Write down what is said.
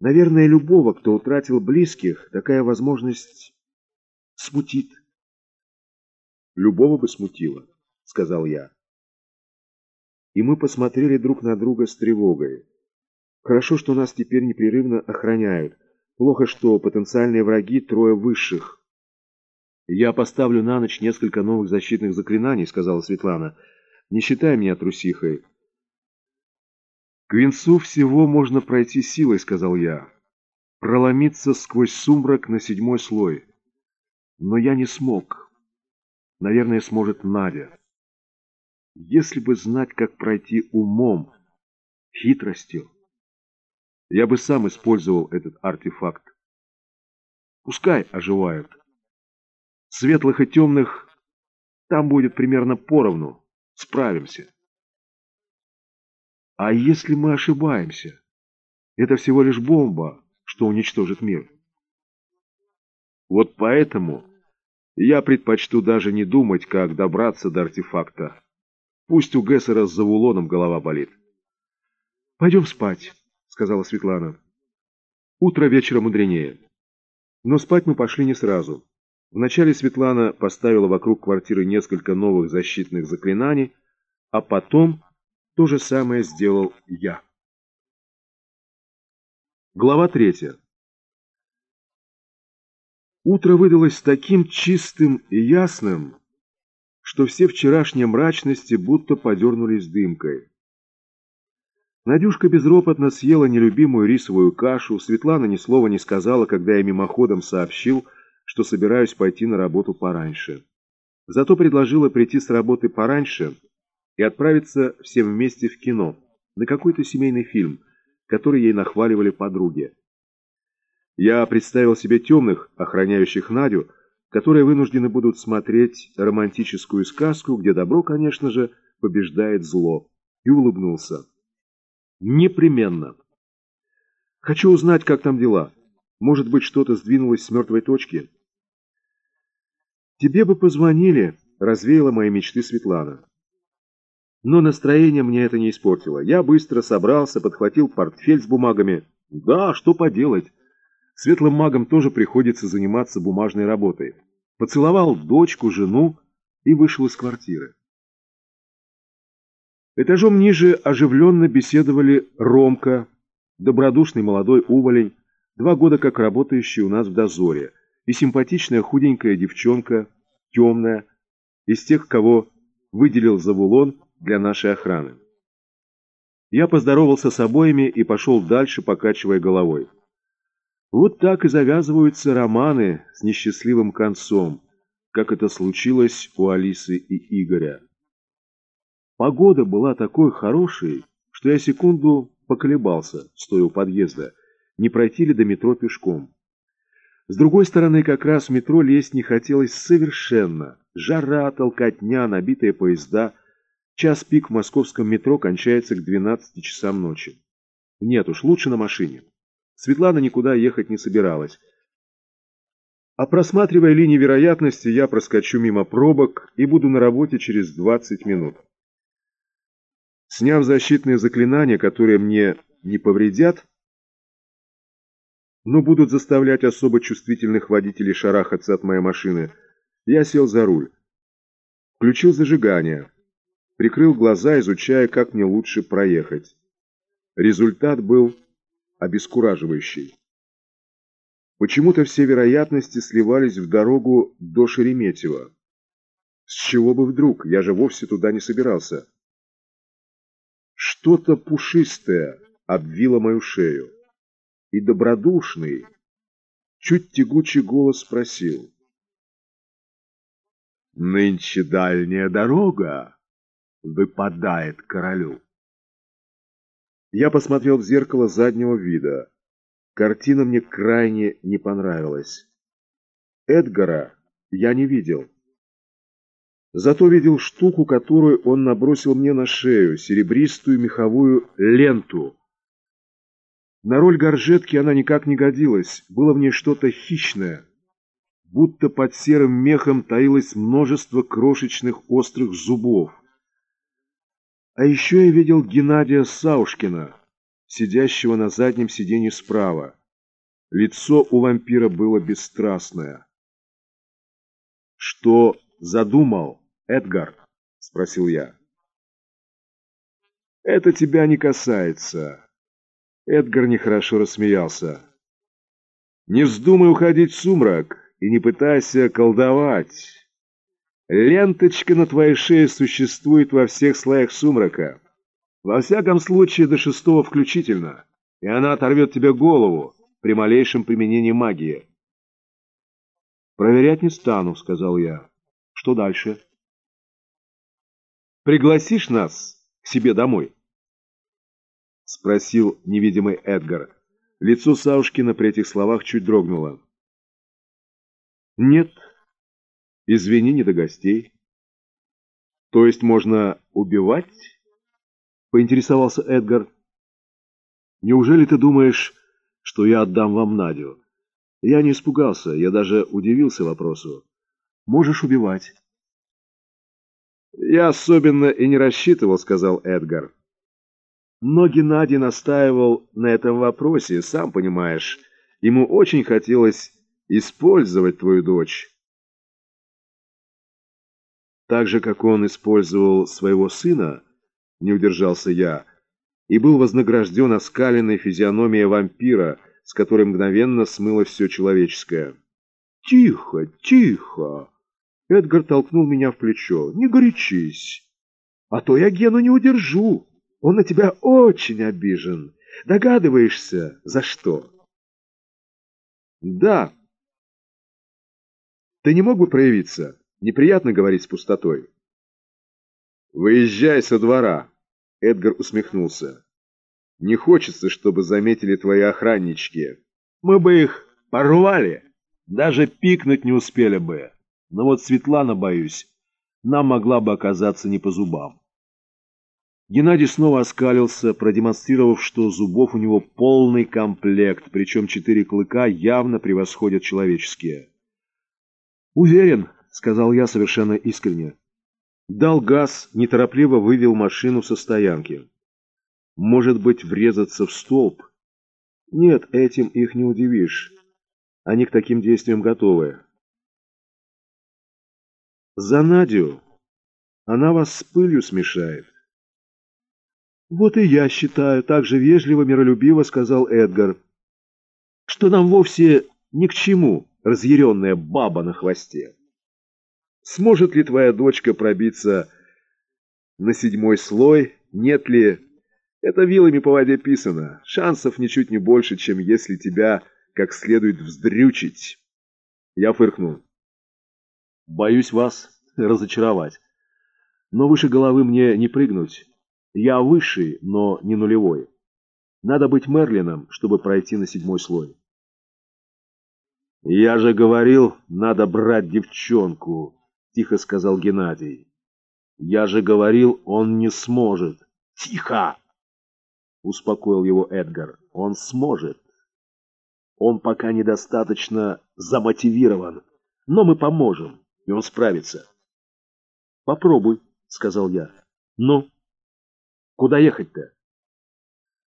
Наверное, любого, кто утратил близких, такая возможность смутит. Любого бы смутило, сказал я. И мы посмотрели друг на друга с тревогой. Хорошо, что нас теперь непрерывно охраняют. Плохо, что потенциальные враги трое высших. «Я поставлю на ночь несколько новых защитных заклинаний», — сказала Светлана. «Не считай меня трусихой». «К венцу всего можно пройти силой», — сказал я. «Проломиться сквозь сумрак на седьмой слой. Но я не смог. Наверное, сможет Надя. Если бы знать, как пройти умом, хитростью, я бы сам использовал этот артефакт. Пускай оживают. Светлых и темных там будет примерно поровну. Справимся. А если мы ошибаемся? Это всего лишь бомба, что уничтожит мир. Вот поэтому я предпочту даже не думать, как добраться до артефакта. Пусть у Гессера с Завулоном голова болит. «Пойдем спать», — сказала Светлана. «Утро вечера мудренее». Но спать мы пошли не сразу. Вначале Светлана поставила вокруг квартиры несколько новых защитных заклинаний, а потом то же самое сделал я. Глава третья. Утро выдалось таким чистым и ясным, что все вчерашние мрачности будто подернулись дымкой. Надюшка безропотно съела нелюбимую рисовую кашу, Светлана ни слова не сказала, когда я мимоходом сообщил, что собираюсь пойти на работу пораньше. Зато предложила прийти с работы пораньше и отправиться всем вместе в кино, на какой-то семейный фильм, который ей нахваливали подруги. Я представил себе темных, охраняющих Надю, которые вынуждены будут смотреть романтическую сказку, где добро, конечно же, побеждает зло, и улыбнулся. Непременно. Хочу узнать, как там дела. Может быть, что-то сдвинулось с мертвой точки? Тебе бы позвонили, развеяла мои мечты Светлана. Но настроение мне это не испортило. Я быстро собрался, подхватил портфель с бумагами. Да, что поделать. Светлым магам тоже приходится заниматься бумажной работой. Поцеловал дочку, жену и вышел из квартиры. Этажом ниже оживленно беседовали Ромка, добродушный молодой уволень, два года как работающий у нас в дозоре, и симпатичная худенькая девчонка, темная, из тех, кого выделил Завулон для нашей охраны. Я поздоровался с обоими и пошел дальше, покачивая головой. Вот так и завязываются романы с несчастливым концом, как это случилось у Алисы и Игоря. Погода была такой хорошей, что я секунду поколебался, стоя у подъезда, не пройти ли до метро пешком. С другой стороны, как раз в метро лезть не хотелось совершенно. Жара, толкотня, набитые поезда. Час пик в московском метро кончается к 12 часам ночи. Нет уж, лучше на машине. Светлана никуда ехать не собиралась. А просматривая линии вероятности, я проскочу мимо пробок и буду на работе через 20 минут. Сняв защитные заклинания, которые мне не повредят, но будут заставлять особо чувствительных водителей шарахаться от моей машины, я сел за руль. Включил зажигание. Прикрыл глаза, изучая, как мне лучше проехать. Результат был обескураживающий. Почему-то все вероятности сливались в дорогу до Шереметьево. С чего бы вдруг? Я же вовсе туда не собирался. Что-то пушистое обвило мою шею, и добродушный, чуть тягучий голос спросил. «Нынче дальняя дорога выпадает королю». Я посмотрел в зеркало заднего вида. Картина мне крайне не понравилась. Эдгара я не видел. Зато видел штуку, которую он набросил мне на шею, серебристую меховую ленту. На роль горжетки она никак не годилась, было в ней что-то хищное. Будто под серым мехом таилось множество крошечных острых зубов. А еще я видел Геннадия Саушкина, сидящего на заднем сиденье справа. Лицо у вампира было бесстрастное. «Что задумал, Эдгар?» — спросил я. «Это тебя не касается». Эдгар нехорошо рассмеялся. «Не вздумай уходить в сумрак и не пытайся колдовать. Ленточка на твоей шее существует во всех слоях сумрака. Во всяком случае, до шестого включительно, и она оторвет тебе голову при малейшем применении магии. «Проверять не стану», — сказал я. «Что дальше?» «Пригласишь нас к себе домой?» — спросил невидимый Эдгар. Лицо Саушкина при этих словах чуть дрогнуло. «Нет. Извини, не до гостей». «То есть можно убивать?» — поинтересовался Эдгар. «Неужели ты думаешь, что я отдам вам Надю?» Я не испугался, я даже удивился вопросу. «Можешь убивать». «Я особенно и не рассчитывал», — сказал Эдгар. Но Геннадий настаивал на этом вопросе, сам понимаешь. Ему очень хотелось использовать твою дочь. Так же, как он использовал своего сына, не удержался я, и был вознагражден оскаленной физиономией вампира, с которой мгновенно смыло все человеческое. «Тихо, тихо!» Эдгар толкнул меня в плечо. «Не горячись, а то я Гену не удержу. Он на тебя очень обижен. Догадываешься, за что?» «Да». «Ты не мог бы проявиться? Неприятно говорить с пустотой». «Выезжай со двора», — Эдгар усмехнулся. «Не хочется, чтобы заметили твои охраннички. Мы бы их порвали, даже пикнуть не успели бы. Но вот Светлана, боюсь, нам могла бы оказаться не по зубам». Геннадий снова оскалился, продемонстрировав, что зубов у него полный комплект, причем четыре клыка явно превосходят человеческие. «Уверен», — сказал я совершенно искренне. Дал газ, неторопливо вывел машину со стоянки. Может быть, врезаться в столб? Нет, этим их не удивишь. Они к таким действиям готовы. За Надю. Она вас с пылью смешает. Вот и я считаю, так же вежливо, миролюбиво сказал Эдгар, что нам вовсе ни к чему разъяренная баба на хвосте. Сможет ли твоя дочка пробиться на седьмой слой? Нет ли? Это вилами по воде писано. Шансов ничуть не больше, чем если тебя как следует вздрючить. Я фыркнул. Боюсь вас разочаровать. Но выше головы мне не прыгнуть. Я высший, но не нулевой. Надо быть Мерлином, чтобы пройти на седьмой слой. Я же говорил, надо брать девчонку тихо сказал Геннадий. Я же говорил, он не сможет. Тихо! Успокоил его Эдгар. Он сможет. Он пока недостаточно замотивирован, но мы поможем, и он справится. Попробуй, сказал я. Ну, куда ехать-то?